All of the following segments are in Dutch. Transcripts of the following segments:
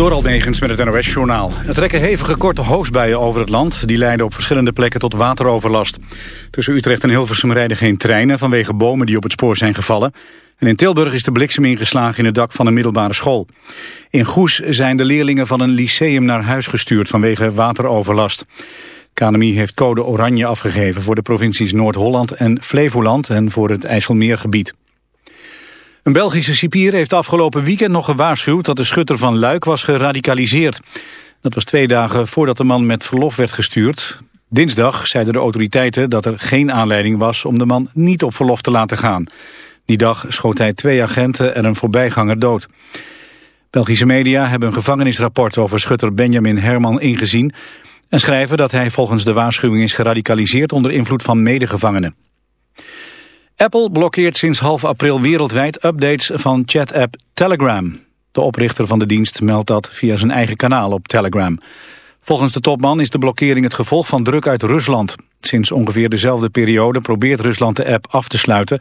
Door Almegens met het NOS-journaal. Er trekken hevige korte hoosbuien over het land. Die leiden op verschillende plekken tot wateroverlast. Tussen Utrecht en Hilversum rijden geen treinen... vanwege bomen die op het spoor zijn gevallen. En in Tilburg is de bliksem ingeslagen in het dak van een middelbare school. In Goes zijn de leerlingen van een lyceum naar huis gestuurd... vanwege wateroverlast. KNMI heeft code oranje afgegeven voor de provincies Noord-Holland en Flevoland... en voor het IJsselmeergebied. Een Belgische cipier heeft afgelopen weekend nog gewaarschuwd dat de schutter van Luik was geradicaliseerd. Dat was twee dagen voordat de man met verlof werd gestuurd. Dinsdag zeiden de autoriteiten dat er geen aanleiding was om de man niet op verlof te laten gaan. Die dag schoot hij twee agenten en een voorbijganger dood. Belgische media hebben een gevangenisrapport over schutter Benjamin Herman ingezien... en schrijven dat hij volgens de waarschuwing is geradicaliseerd onder invloed van medegevangenen. Apple blokkeert sinds half april wereldwijd updates van chat-app Telegram. De oprichter van de dienst meldt dat via zijn eigen kanaal op Telegram. Volgens de topman is de blokkering het gevolg van druk uit Rusland. Sinds ongeveer dezelfde periode probeert Rusland de app af te sluiten...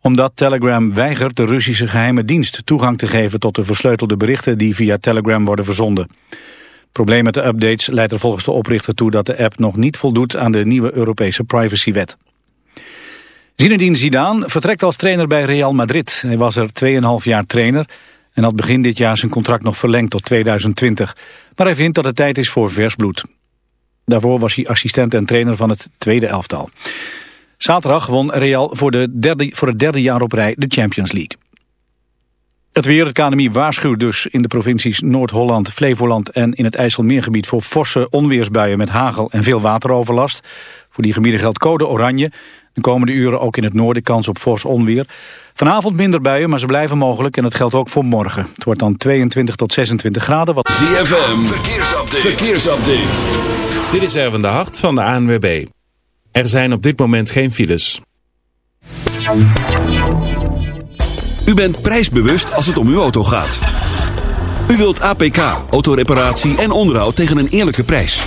omdat Telegram weigert de Russische geheime dienst toegang te geven... tot de versleutelde berichten die via Telegram worden verzonden. Probleem met de updates leidt er volgens de oprichter toe... dat de app nog niet voldoet aan de nieuwe Europese privacywet. Zinedine Zidane vertrekt als trainer bij Real Madrid. Hij was er 2,5 jaar trainer en had begin dit jaar zijn contract nog verlengd tot 2020. Maar hij vindt dat het tijd is voor vers bloed. Daarvoor was hij assistent en trainer van het tweede elftal. Zaterdag won Real voor, de voor het derde jaar op rij de Champions League. Het weer, het waarschuwt dus in de provincies Noord-Holland, Flevoland en in het IJsselmeergebied voor forse onweersbuien met hagel en veel wateroverlast. Voor die gebieden geldt code oranje. De komende uren ook in het noorden kans op fors onweer. Vanavond minder buien, maar ze blijven mogelijk en dat geldt ook voor morgen. Het wordt dan 22 tot 26 graden. Wat... ZFM, verkeersupdate. verkeersupdate. Dit is Erwin de Hart van de ANWB. Er zijn op dit moment geen files. U bent prijsbewust als het om uw auto gaat. U wilt APK, autoreparatie en onderhoud tegen een eerlijke prijs.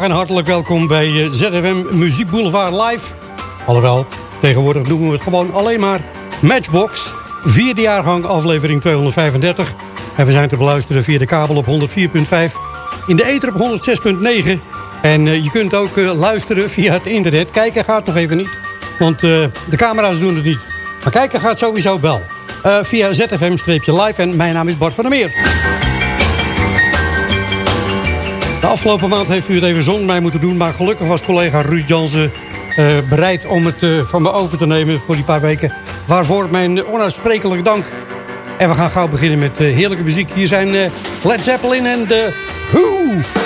En hartelijk welkom bij eh, ZFM Muziek Boulevard Live. Alhoewel, tegenwoordig noemen we het gewoon alleen maar Matchbox. Vierde jaargang, aflevering 235. En we zijn te beluisteren via de kabel op 104.5. In de ether op 106.9. En eh, je kunt ook eh, luisteren via het internet. Kijken gaat nog even niet, want de camera's doen het niet. Maar kijken gaat sowieso wel. Via ZFM-live en mijn naam is Bart van der Meer. De afgelopen maand heeft u het even zonder mij moeten doen. Maar gelukkig was collega Ruud Jansen eh, bereid om het eh, van me over te nemen voor die paar weken. Waarvoor mijn onuitsprekelijke dank. En we gaan gauw beginnen met eh, heerlijke muziek. Hier zijn Led Zeppelin en de Who.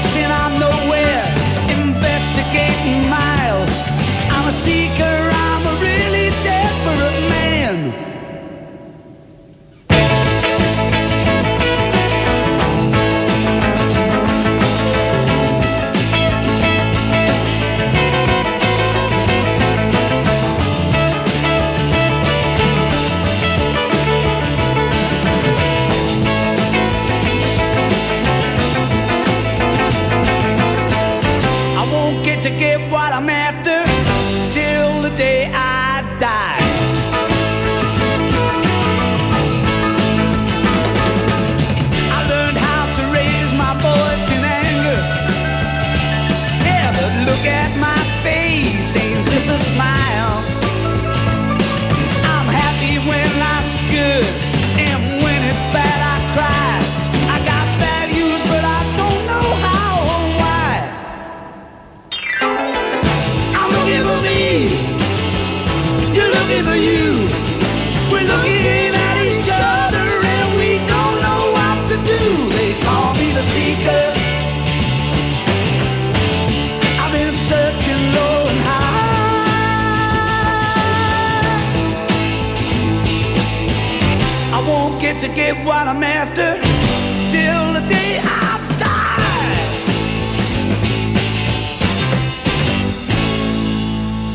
On nowhere Investigating miles. I'm a seeker what I'm after till the day I die.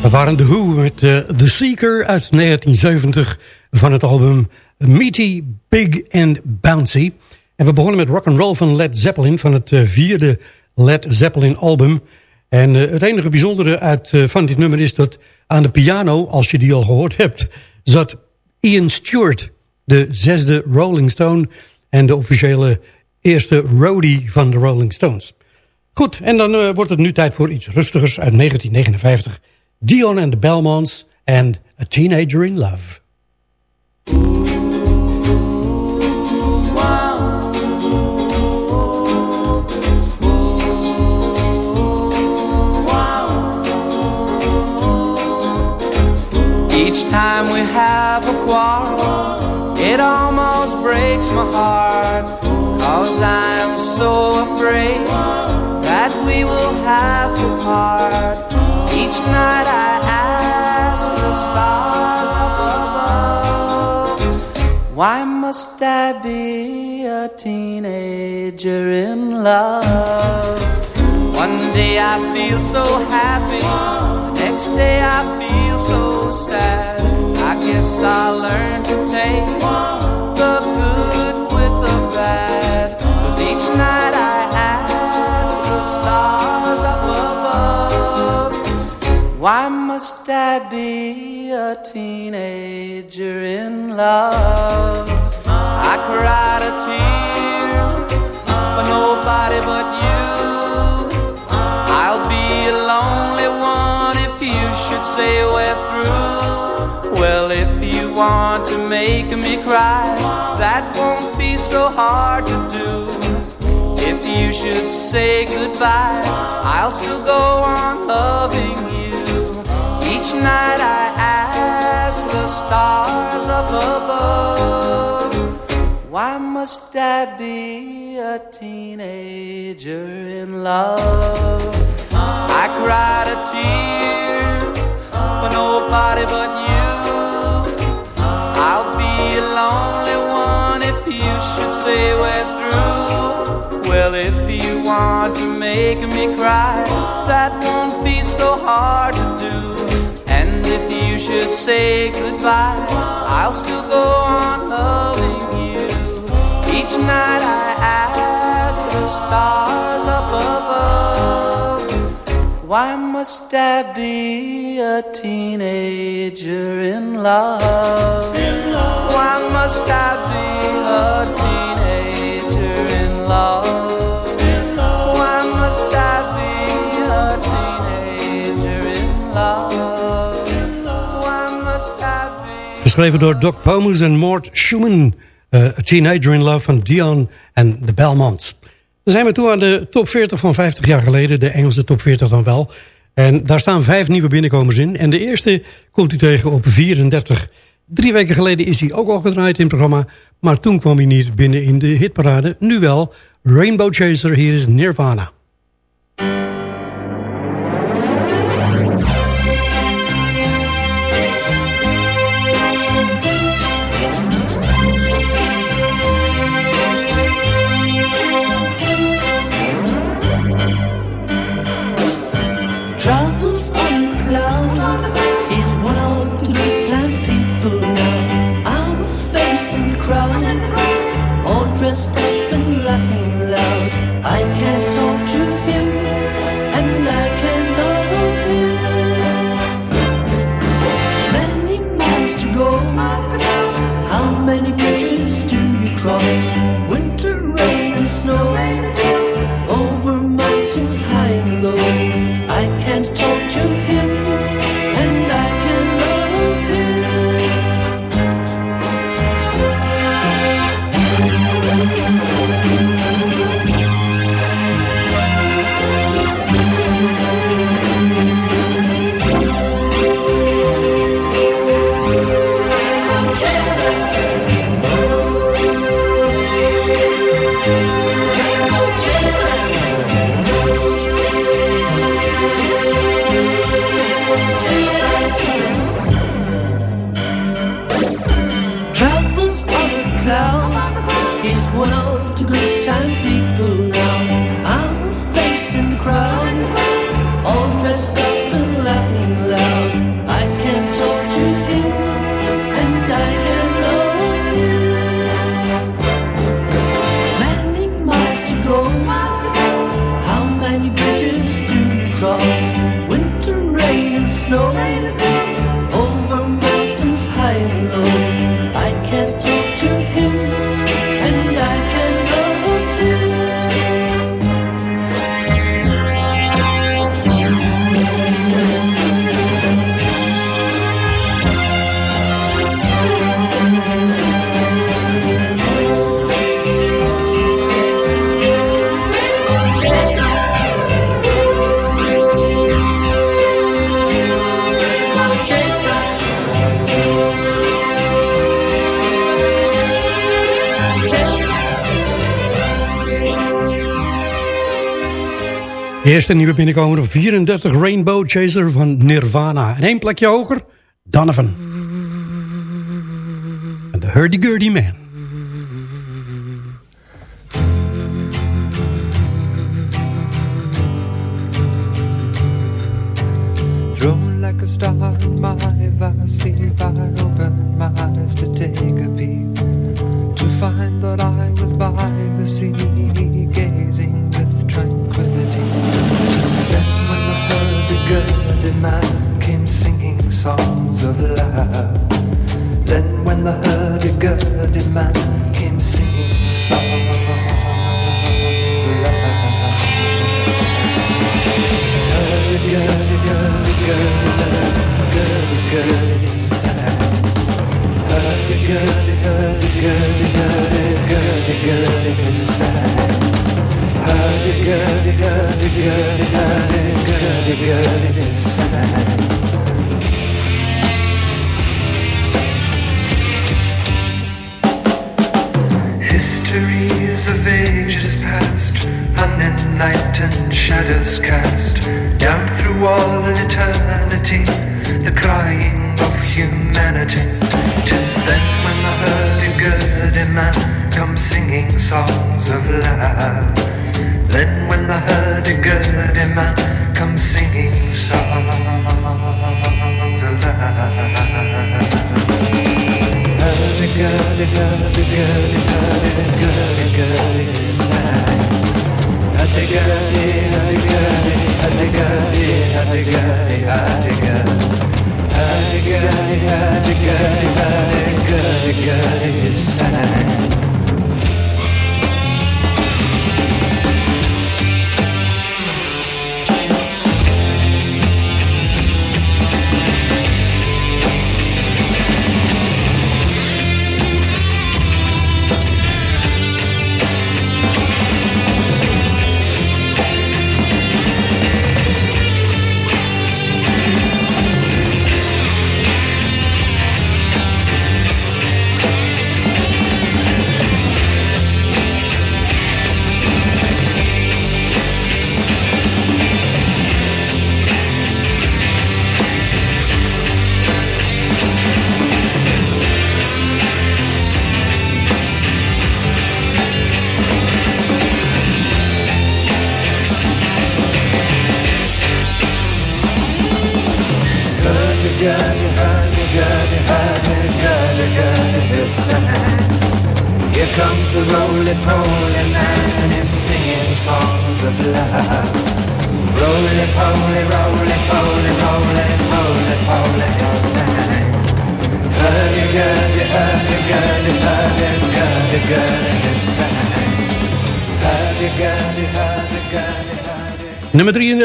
We waren de Who met eh, The Seeker uit 1970 van het album Meaty, Big and Bouncy. En we begonnen met rock and roll van Led Zeppelin van het eh, vierde Led Zeppelin album. En eh, het enige bijzondere uit, van dit nummer is dat aan de piano, als je die al gehoord hebt, zat Ian Stewart, de zesde Rolling Stone en de officiële eerste roadie van de Rolling Stones. Goed, en dan eh, wordt het nu tijd voor iets rustigers uit 1959. Dion and the Belmonts and A Teenager in Love. Each time we have a quarrel, it almost breaks my heart. Cause I'm so afraid that we will have to part. Each night I ask the stars up above, why must I be a teenager in love? One day I feel so happy, the next day I feel so sad. I guess I learned to take the good with the bad. Cause each night I ask the stars up above, why must I be a teenager in love? I cried a tear for nobody but you. I'll be a lonely one if you should say we're through. Well, if you want to make me cry, that won't be so hard to do. If you should say goodbye, I'll still go on loving you. Each night I ask the stars up above, why must I be a teenager in love? I cried a tear for nobody but you. should say we're through. Well, if you want to make me cry, that won't be so hard to do. And if you should say goodbye, I'll still go on loving you. Each night I ask the stars up above. Why must I be a teenager in love? Why must I be a teenager in love? Why must I be a teenager in love? Why must I be? Geschreven door Doc Pomus en Mort Schumann. eh, A Teenager in Love van Dion en de Belmonts. Dan zijn we toe aan de top 40 van 50 jaar geleden. De Engelse top 40 dan wel. En daar staan vijf nieuwe binnenkomers in. En de eerste komt u tegen op 34. Drie weken geleden is hij ook al gedraaid in het programma. Maar toen kwam hij niet binnen in de hitparade. Nu wel. Rainbow Chaser, hier is Nirvana. All dressed up and laughing loud. I can't talk to him, De eerste nieuwe binnenkomer op 34 Rainbow Chaser van Nirvana. En één plekje hoger, Donovan. En de Hurdy-Gurdy Man. Thrown like a star in my sleep, I opened my eyes to take a peep. To find that I was by the sea, songs of love. Then when the hurdy-gurdy man came singing songs of love. Hurdy-gurdy, hurdy-gurdy, hurdy-gurdy, sad. Hurdy-gurdy, hurdy-gurdy, hurdy-gurdy, sad. Hurdy-gurdy, hurdy-gurdy, hurdy-gurdy, hurdy-gurdy, sad. Histories of ages past, unenlightened shadows cast down through all eternity, the crying of humanity. Tis then when the hurdy-gurdy man comes singing songs of love. Then when the hurdy-gurdy man comes singing songs of love good, good, good, good, good, good inside. Hadi gadi, hadi gadi, hadi gadi, hadi gadi, hadi gadi. Hadi gadi, hadi gadi, hadi gadi, gadi inside.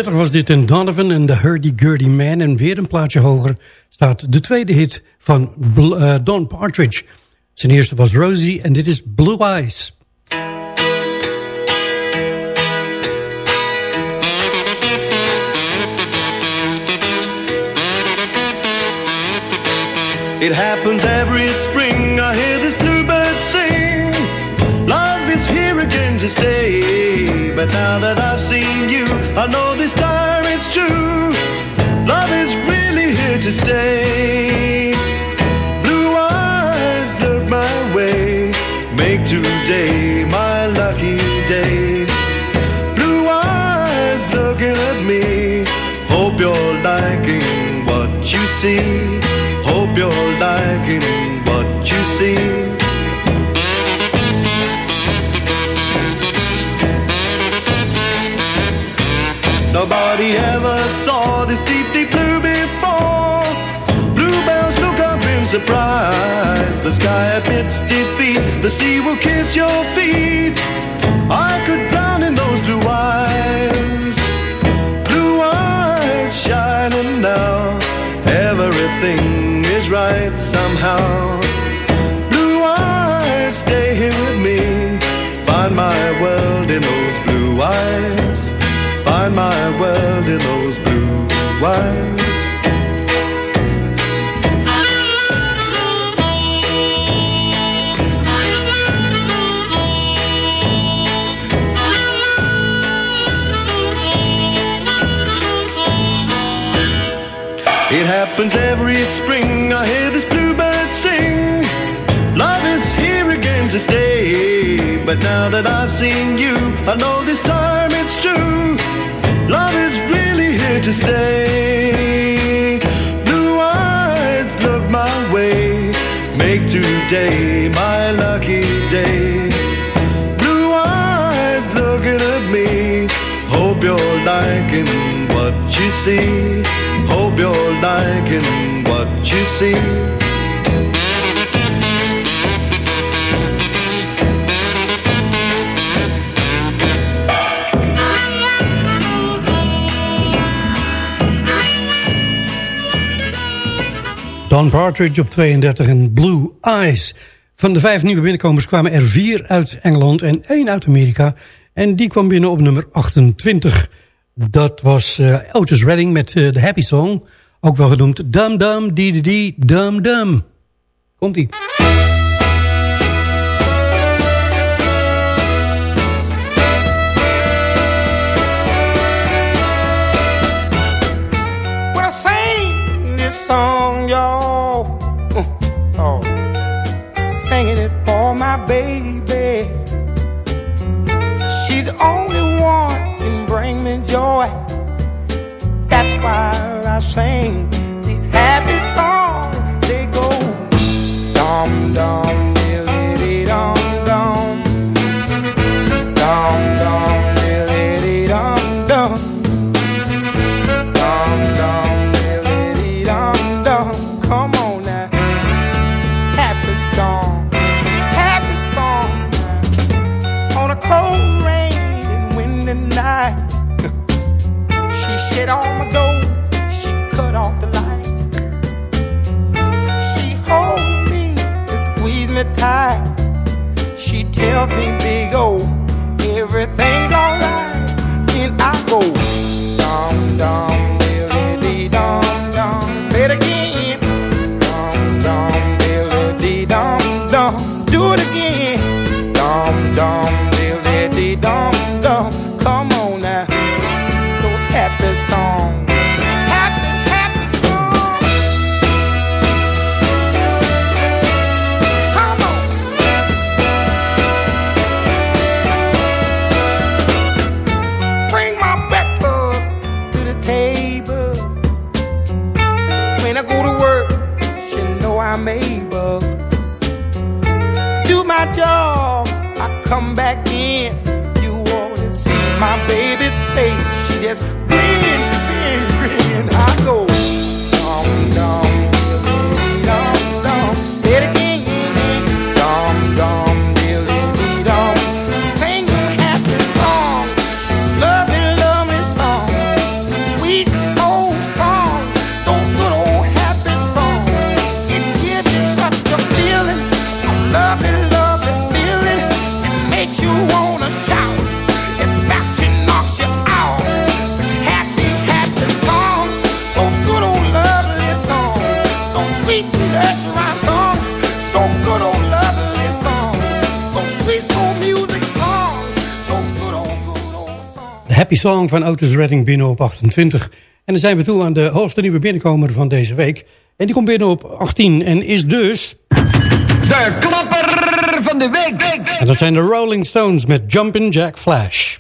was dit in Donovan en The Hurdy Gurdy Man. En weer een plaatje hoger staat de tweede hit van eh, Don Partridge. Zijn eerste was Rosie en dit is Blue Eyes. It happens every spring, I hear this bluebird sing. Love is here again to stay, but now that I've seen I know this time it's true. Love is really here to stay. Blue eyes look my way. Make today my lucky day. Blue eyes looking at me. Hope you're liking what you see. Hope you're Nobody ever saw this deep, deep blue before. Bluebells look up in surprise. The sky admits defeat. The sea will kiss your feet. I could drown in those blue eyes. Blue eyes shining now. Everything is right somehow. Blue eyes, stay here with me. Find my world in those blue eyes. Find my world in those blue eyes. It happens every spring. I hear this bluebird sing. Love is here again to stay. But now that I've seen you, I know this time to stay. Blue eyes look my way. Make today my lucky day. Blue eyes looking at me. Hope you're liking what you see. Hope you're liking what you see. Don Partridge op 32 en Blue Eyes. Van de vijf nieuwe binnenkomers kwamen er vier uit Engeland en één uit Amerika. En die kwam binnen op nummer 28. Dat was eh, Otis Redding met eh, de Happy Song. Ook wel genoemd Dum Dum Dee Dee Dum Dum. Komt-ie. Song, baby. She's the only one can bring me joy. That's why I sing these happy songs. They go dum dum. tight. She tells me, big O, everything's alright. Can I go? Happy Song van Otis Redding binnen op 28. En dan zijn we toe aan de hoogste nieuwe binnenkomer van deze week. En die komt binnen op 18 en is dus... De klapper van de week! week. En dat zijn de Rolling Stones met Jumpin' Jack Flash.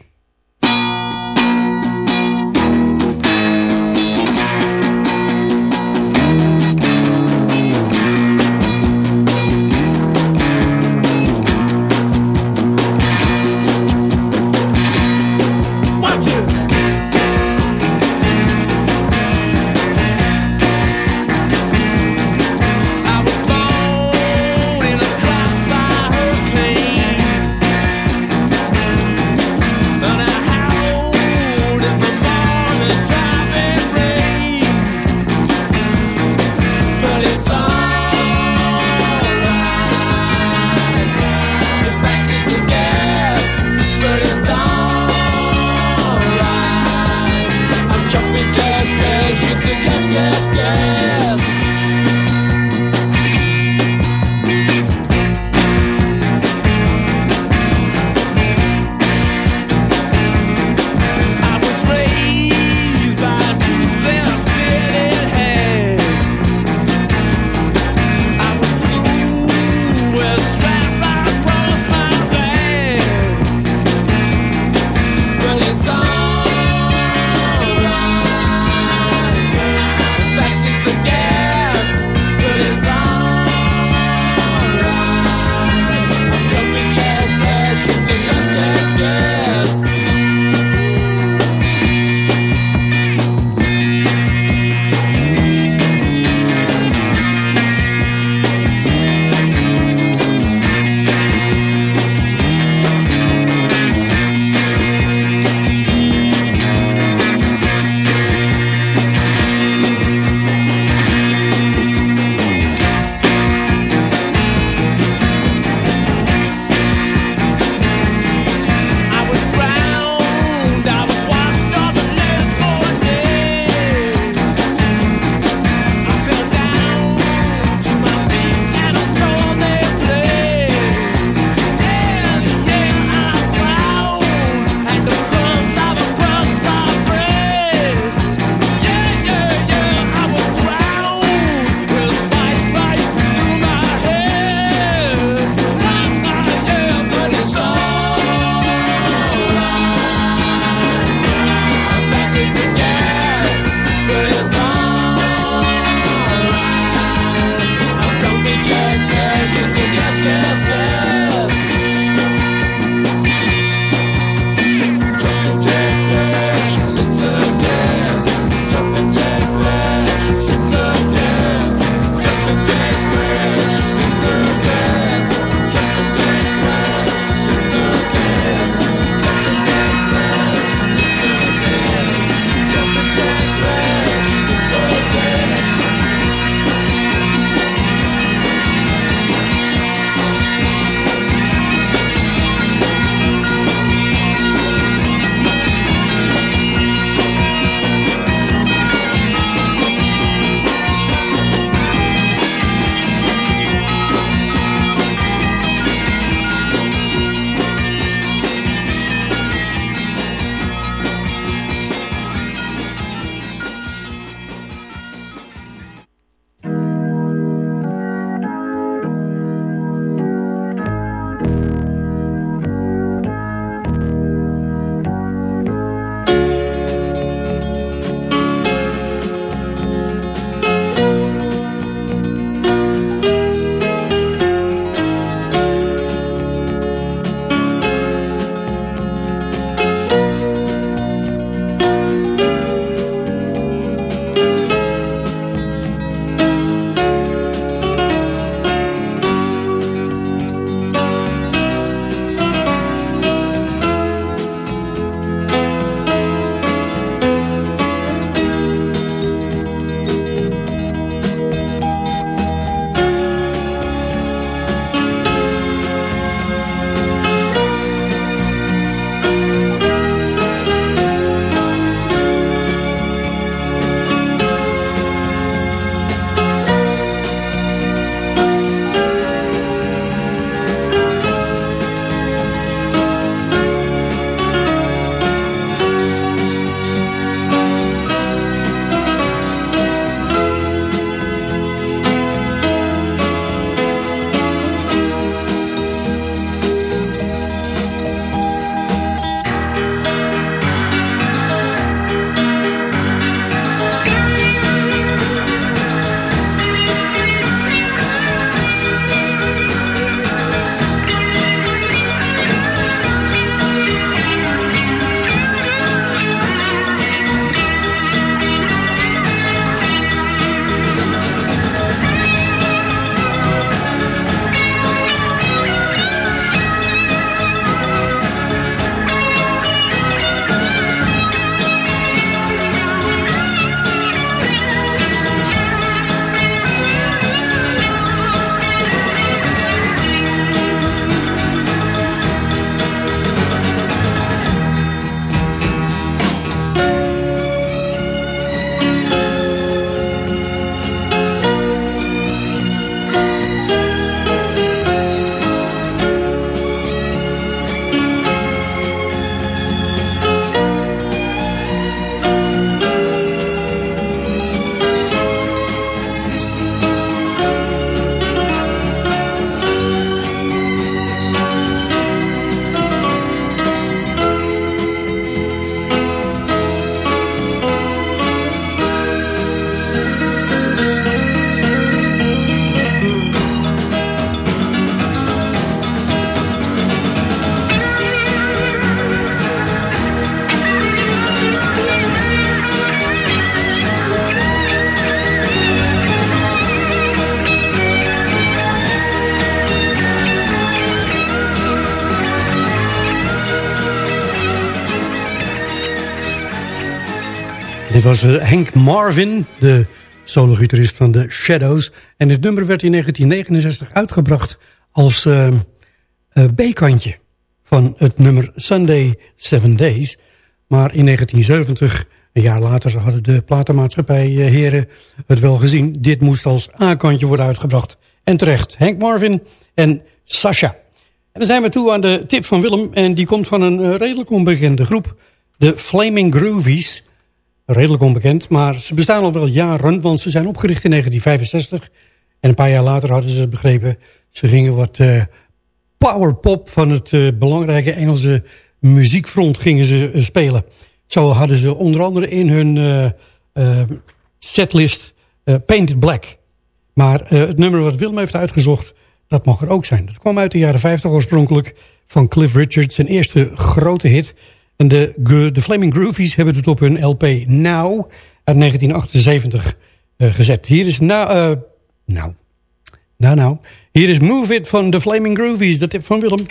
Was Henk Marvin, de solo-gitarist van The Shadows. En dit nummer werd in 1969 uitgebracht als uh, uh, B-kantje van het nummer Sunday Seven Days. Maar in 1970, een jaar later, hadden de platenmaatschappij heren het wel gezien. Dit moest als A-kantje worden uitgebracht. En terecht, Henk Marvin en Sasha. En dan zijn we toe aan de tip van Willem. En die komt van een redelijk onbekende groep. De Flaming Groovies redelijk onbekend. Maar ze bestaan al wel jaren, want ze zijn opgericht in 1965. En een paar jaar later hadden ze begrepen... ze gingen wat uh, powerpop van het uh, belangrijke Engelse muziekfront gingen ze uh, spelen. Zo hadden ze onder andere in hun setlist Painted Black. Maar het nummer wat Willem heeft uitgezocht, dat mag er ook zijn. Dat kwam uit de jaren 50 oorspronkelijk van Cliff Richard, zijn eerste grote hit... En de, de Flaming Groovies hebben het op hun LP Now uit 1978 uh, gezet. Hier is Now... Uh, nou, nou, nou. Hier is Move It van de Flaming Groovies. De tip van Willem.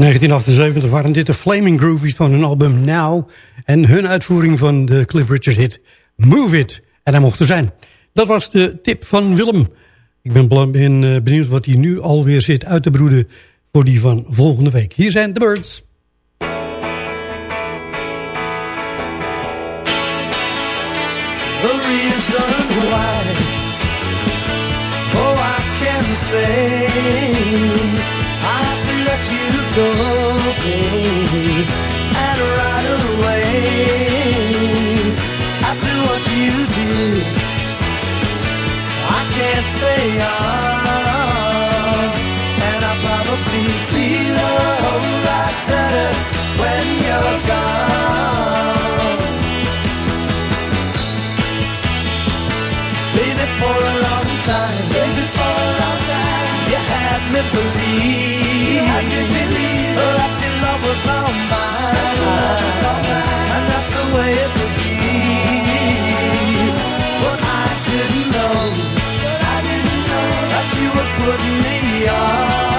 1978 waren dit de Flaming Groovies van hun album Now... en hun uitvoering van de Cliff Richard hit Move It. En hij mocht er zijn. Dat was de tip van Willem. Ik ben, uh, benieuwd wat hij nu alweer zit uit te broeden... voor die van volgende week. Hier zijn de Birds. Why Oh, I can say let you go, baby And right away. After what you did I can't stay on And I probably feel a whole lot better When you're gone. Baby, for a long time Baby, for a long time You had me believe Had me believe That your love was all mine, and that's the way it would be. But I didn't know, I didn't know that you were putting me on,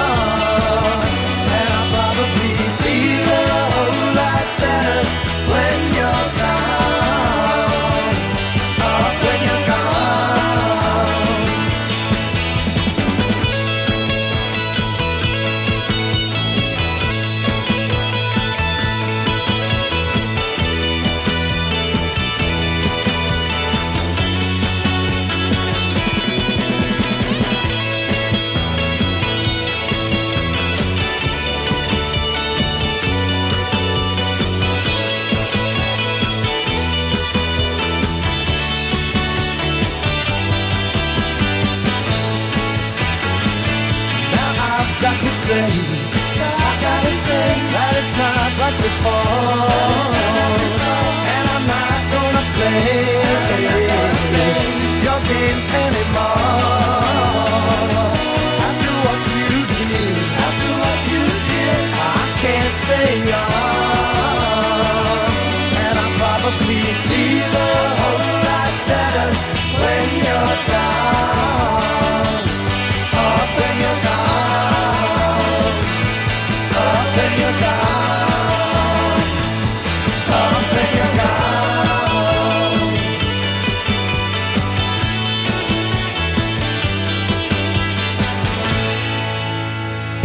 like before, and I'm not gonna play your games anymore. After what you did, I can't and I probably feel a whole lot better when you're.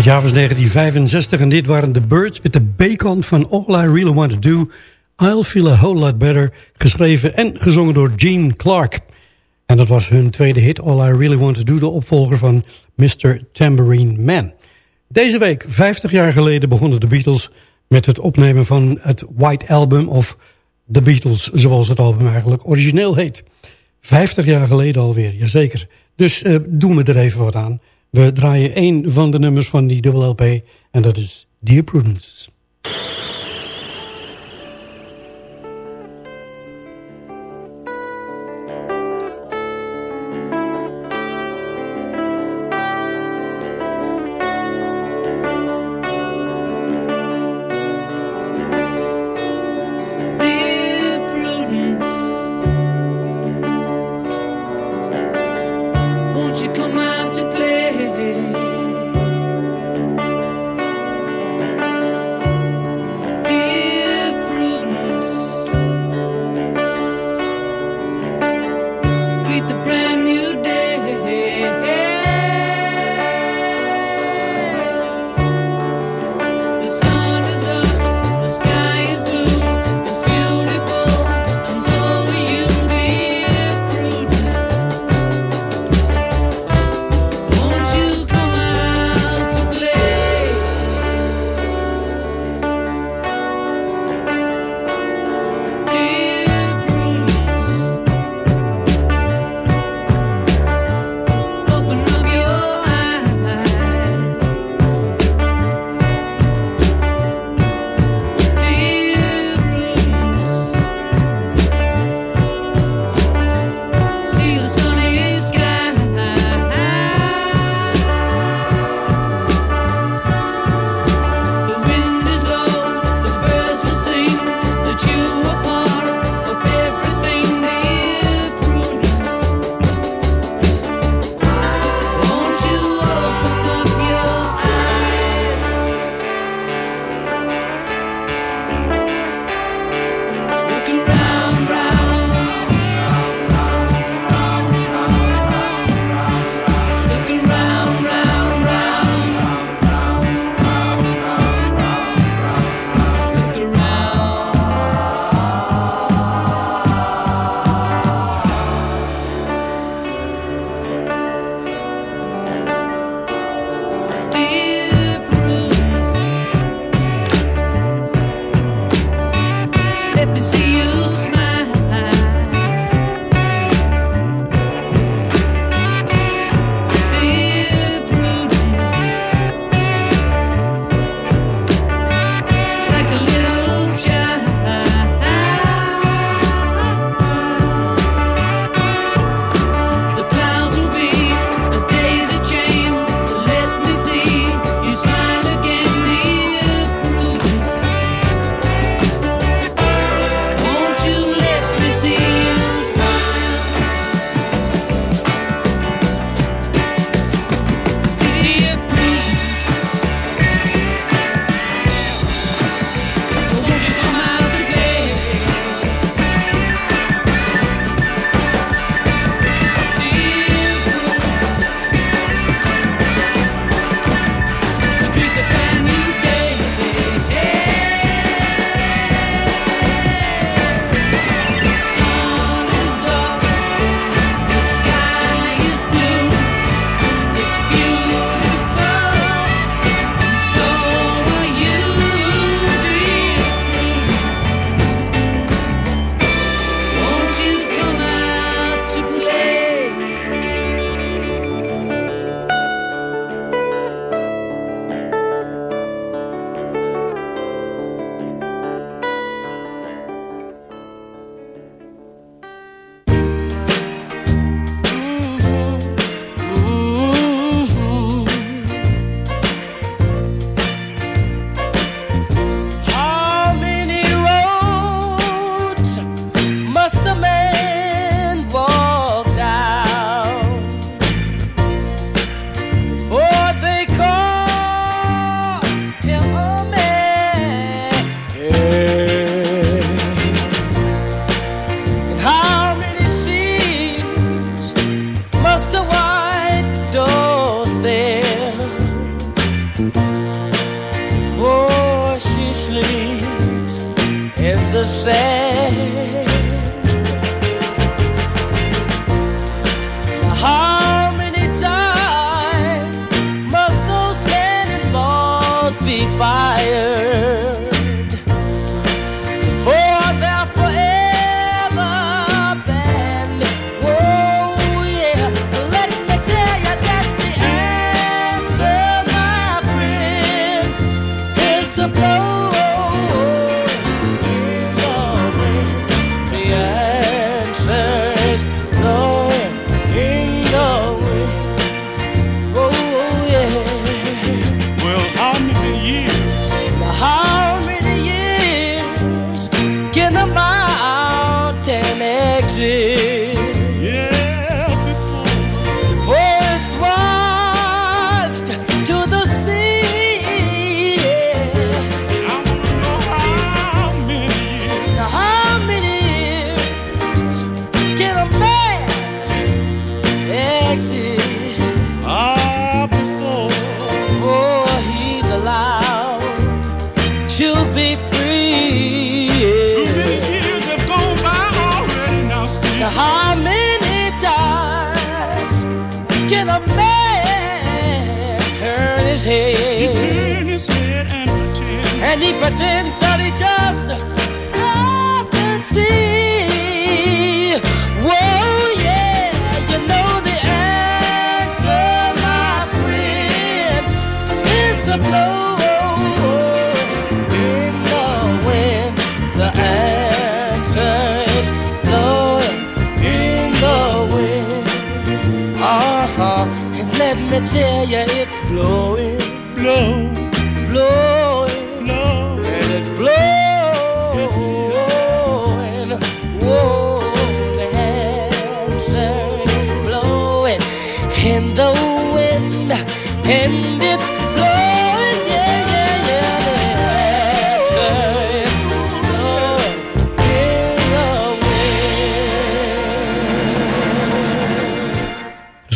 Jaar was 1965 en dit waren de Birds met de bacon van All I Really Want To Do... I'll Feel A Whole Lot Better, geschreven en gezongen door Gene Clark. En dat was hun tweede hit, All I Really Want To Do... de opvolger van Mr. Tambourine Man. Deze week, 50 jaar geleden, begonnen de Beatles... met het opnemen van het White Album... of The Beatles, zoals het album eigenlijk origineel heet. 50 jaar geleden alweer, jazeker. Dus eh, doen we er even wat aan. We draaien één van de nummers van die dubbel LP... en dat is Dear Prudence.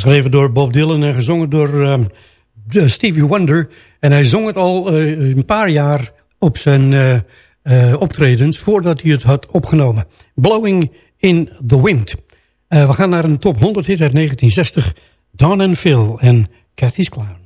Geschreven door Bob Dylan en gezongen door ehm, Stevie Wonder. En hij zong het al eh, een paar jaar op zijn eh, eh, optredens... voordat hij het had opgenomen. Blowing in the Wind. we gaan naar een top 100 hit uit 1960. Don and Phil en Cathy's Clown.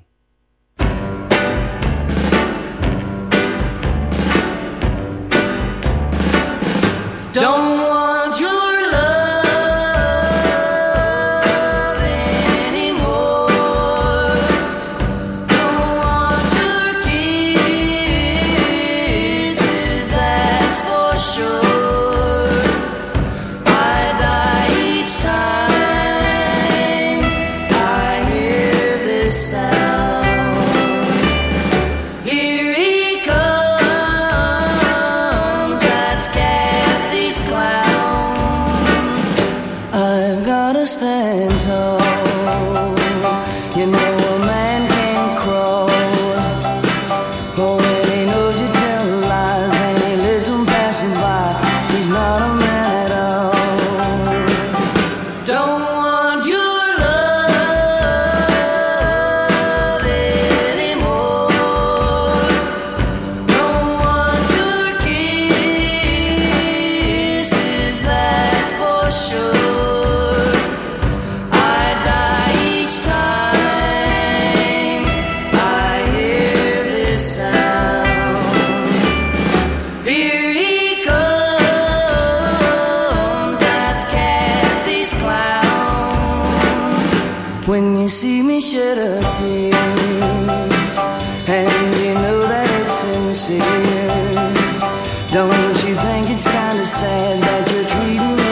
when you see me shed a tear. And you know that it's sincere. Don't you think it's kinda sad that you're treating me?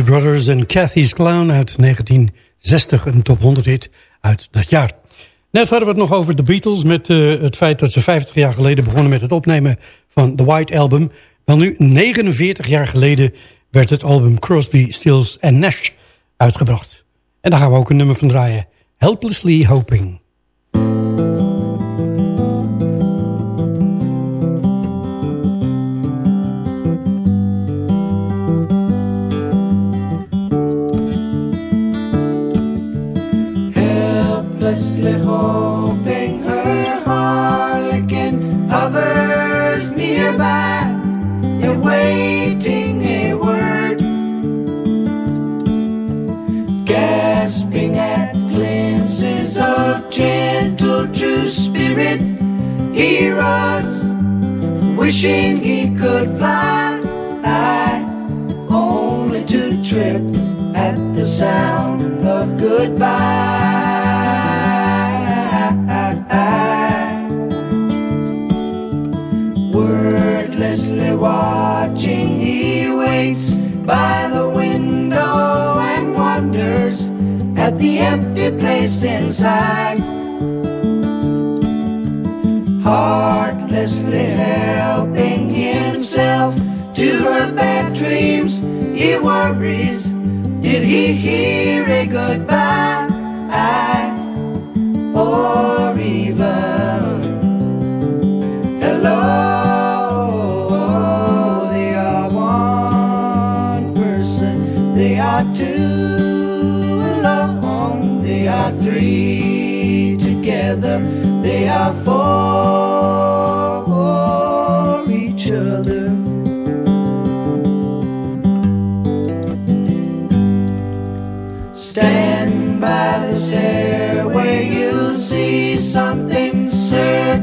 Everly Brothers en Cathy's Clown uit 1960, een top 100 hit uit dat jaar. Net hadden we het nog over de Beatles met uh, het feit dat ze 50 jaar geleden begonnen met het opnemen van The White Album. Wel nu, 49 jaar geleden werd het album Crosby, Stills Nash uitgebracht. En daar gaan we ook een nummer van draaien. Helplessly Hoping. Helplessly hoping her harlequin, others nearby, awaiting a word, gasping at glimpses of gentle true spirit. He runs, wishing he could fly, only to trip at the sound of goodbye. Waits by the window and wonders at the empty place inside. Heartlessly helping himself to her bad dreams, he worries. Did he hear a goodbye?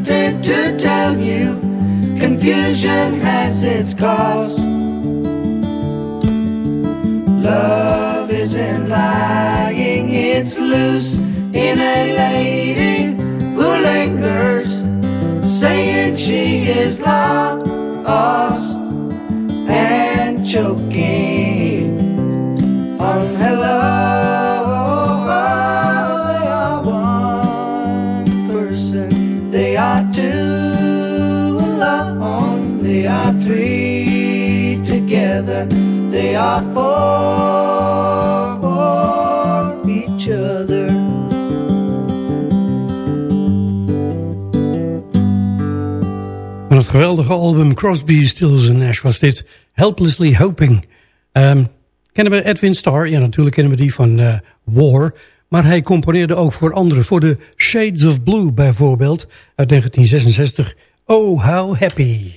Certain to tell you. Confusion has its cost. Love isn't lying, it's loose in a lady who lingers, saying she is lost are four for each other. Van het geweldige album Crosby, Stills Nash was dit Helplessly Hoping. Ehm, kennen we Edwin Starr? Ja, natuurlijk kennen we die van eh, War. Maar hij componeerde ook voor anderen. Voor de Shades of Blue bijvoorbeeld uit 1966. Oh, how happy.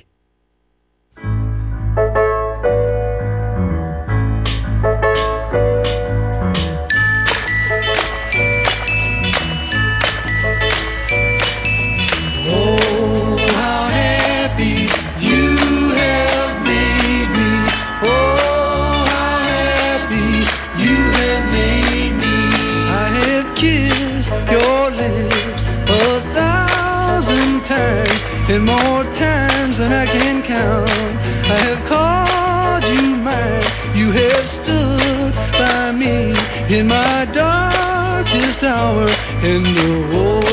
More times than I can count. I have called you mine. You have stood by me in my darkest hour. And oh,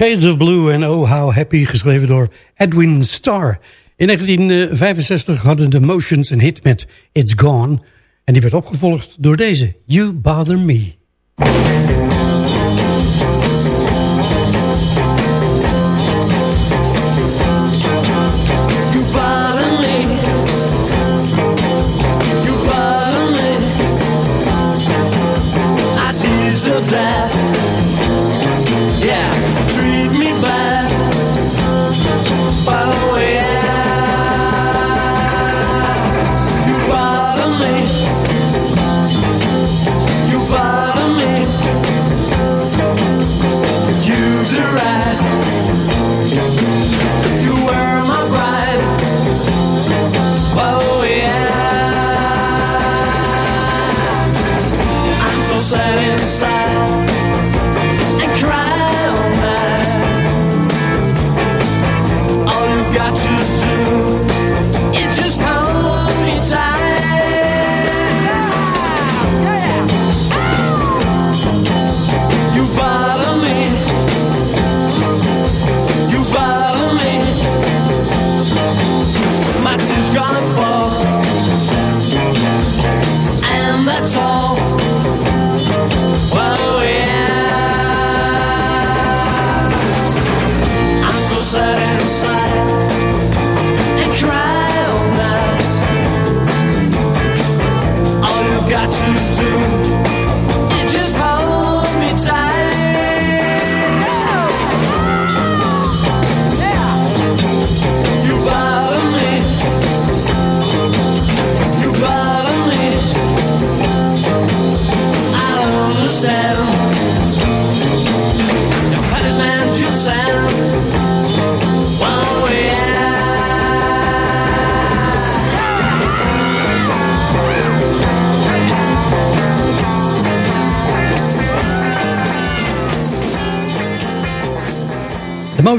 Shades of Blue en Oh How Happy, geschreven door Edwin Starr. In 1965 hadden de Motions een hit met It's Gone. En die werd opgevolgd door deze, You Bother Me. Deserve that.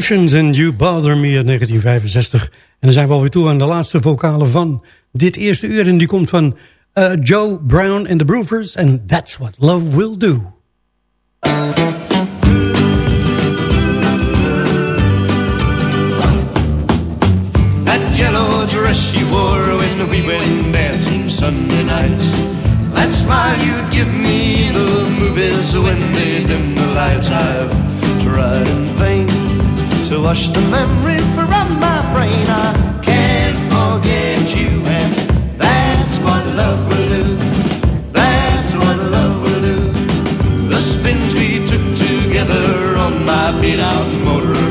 The Motions and You Bother Me uit 1965. En dan zijn we alweer toe aan de laatste vocale van dit eerste uur. En die komt van eh, Joe Brown and the Broovers. And That's What Love Will Do. That yellow dress she wore when we went dancing Sunday nights. That smile you'd give me the movies when they dim the lights. I've tried in vain wash the memory from my brain. I can't forget you, and that's what love will do. That's what love will do. The spins we took together on my beat out motorbike.